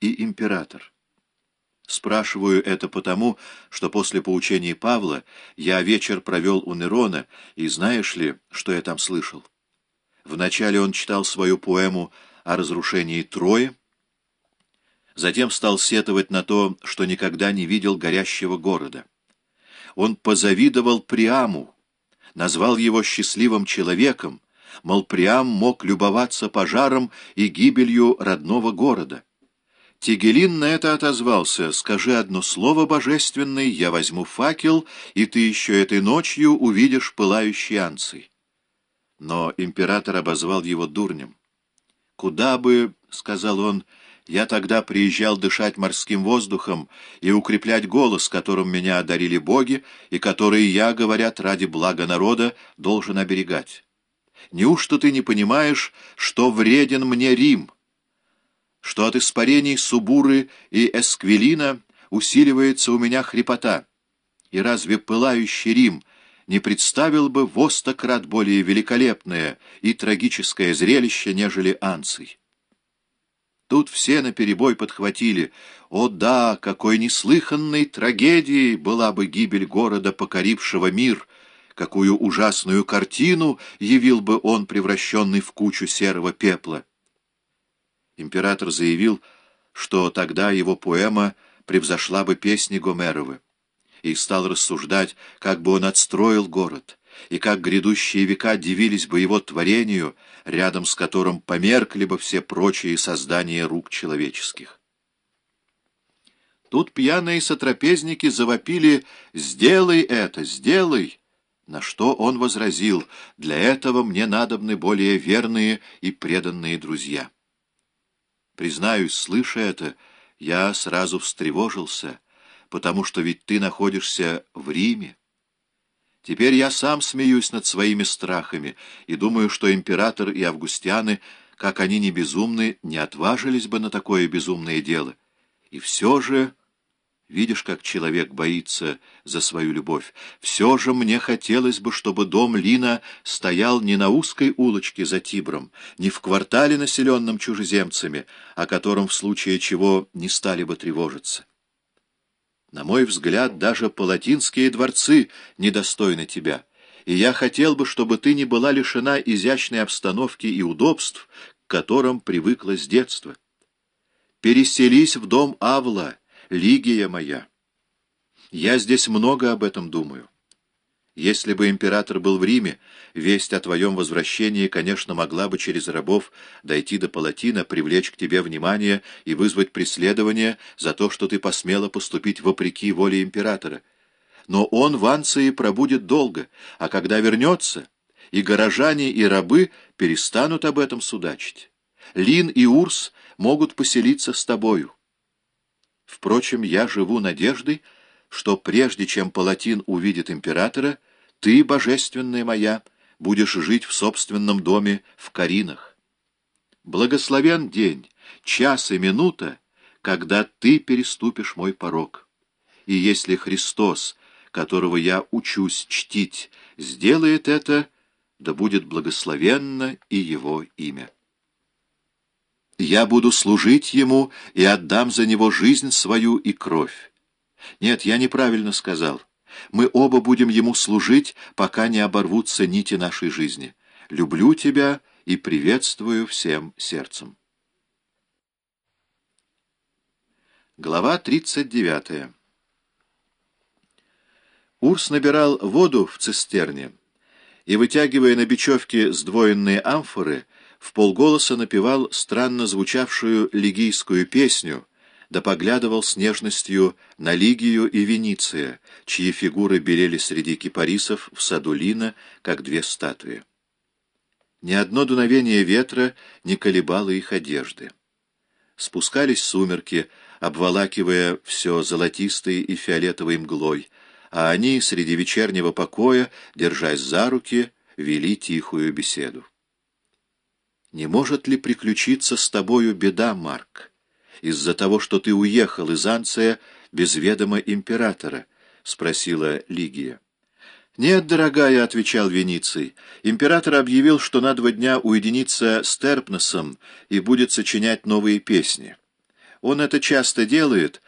и император. Спрашиваю это потому, что после поучений Павла я вечер провел у Нерона, и знаешь ли, что я там слышал? Вначале он читал свою поэму о разрушении Трои, затем стал сетовать на то, что никогда не видел горящего города. Он позавидовал Приаму, назвал его счастливым человеком, мол, Приам мог любоваться пожаром и гибелью родного города. Тигелин на это отозвался, «Скажи одно слово, божественный, я возьму факел, и ты еще этой ночью увидишь пылающий анций». Но император обозвал его дурнем. «Куда бы, — сказал он, — я тогда приезжал дышать морским воздухом и укреплять голос, которым меня одарили боги, и который я, говорят, ради блага народа, должен оберегать. Неужто ты не понимаешь, что вреден мне Рим?» Что от испарений Субуры и Эсквилина усиливается у меня хрипота. И разве пылающий Рим не представил бы в остократ более великолепное и трагическое зрелище, нежели Анций? Тут все наперебой подхватили. О да, какой неслыханной трагедией была бы гибель города, покорившего мир! Какую ужасную картину явил бы он, превращенный в кучу серого пепла! Император заявил, что тогда его поэма превзошла бы песни Гомеровы, и стал рассуждать, как бы он отстроил город, и как грядущие века дивились бы его творению, рядом с которым померкли бы все прочие создания рук человеческих. Тут пьяные сотрапезники завопили «Сделай это, сделай!» На что он возразил «Для этого мне надобны более верные и преданные друзья». Признаюсь, слыша это, я сразу встревожился, потому что ведь ты находишься в Риме. Теперь я сам смеюсь над своими страхами и думаю, что император и августианы, как они не безумны, не отважились бы на такое безумное дело. И все же... Видишь, как человек боится за свою любовь. Все же мне хотелось бы, чтобы дом Лина стоял не на узкой улочке за Тибром, не в квартале, населенном чужеземцами, о котором в случае чего не стали бы тревожиться. На мой взгляд, даже палатинские дворцы недостойны тебя, и я хотел бы, чтобы ты не была лишена изящной обстановки и удобств, к которым привыкла с детства. Переселись в дом Авла, Лигия моя. Я здесь много об этом думаю. Если бы император был в Риме, весть о твоем возвращении, конечно, могла бы через рабов дойти до Палатина, привлечь к тебе внимание и вызвать преследование за то, что ты посмела поступить вопреки воле императора. Но он в Анции пробудет долго, а когда вернется, и горожане, и рабы перестанут об этом судачить. Лин и Урс могут поселиться с тобою. Впрочем, я живу надеждой, что прежде чем Палатин увидит императора, ты, божественная моя, будешь жить в собственном доме в Каринах. Благословен день, час и минута, когда ты переступишь мой порог. И если Христос, которого я учусь чтить, сделает это, да будет благословенно и его имя. Я буду служить ему и отдам за него жизнь свою и кровь. Нет, я неправильно сказал. Мы оба будем ему служить, пока не оборвутся нити нашей жизни. Люблю тебя и приветствую всем сердцем. Глава 39 Урс набирал воду в цистерне и, вытягивая на бечевке сдвоенные амфоры, в полголоса напевал странно звучавшую лигийскую песню, да поглядывал с нежностью на Лигию и Вениция, чьи фигуры белели среди кипарисов в саду Лина, как две статуи. Ни одно дуновение ветра не колебало их одежды. Спускались сумерки, обволакивая все золотистой и фиолетовой мглой, а они среди вечернего покоя, держась за руки, вели тихую беседу. Не может ли приключиться с тобою беда, Марк, из-за того, что ты уехал из Анция без ведома императора? — спросила Лигия. «Нет, дорогая», — отвечал Вениций, — «император объявил, что на два дня уединится с Терпносом и будет сочинять новые песни. Он это часто делает,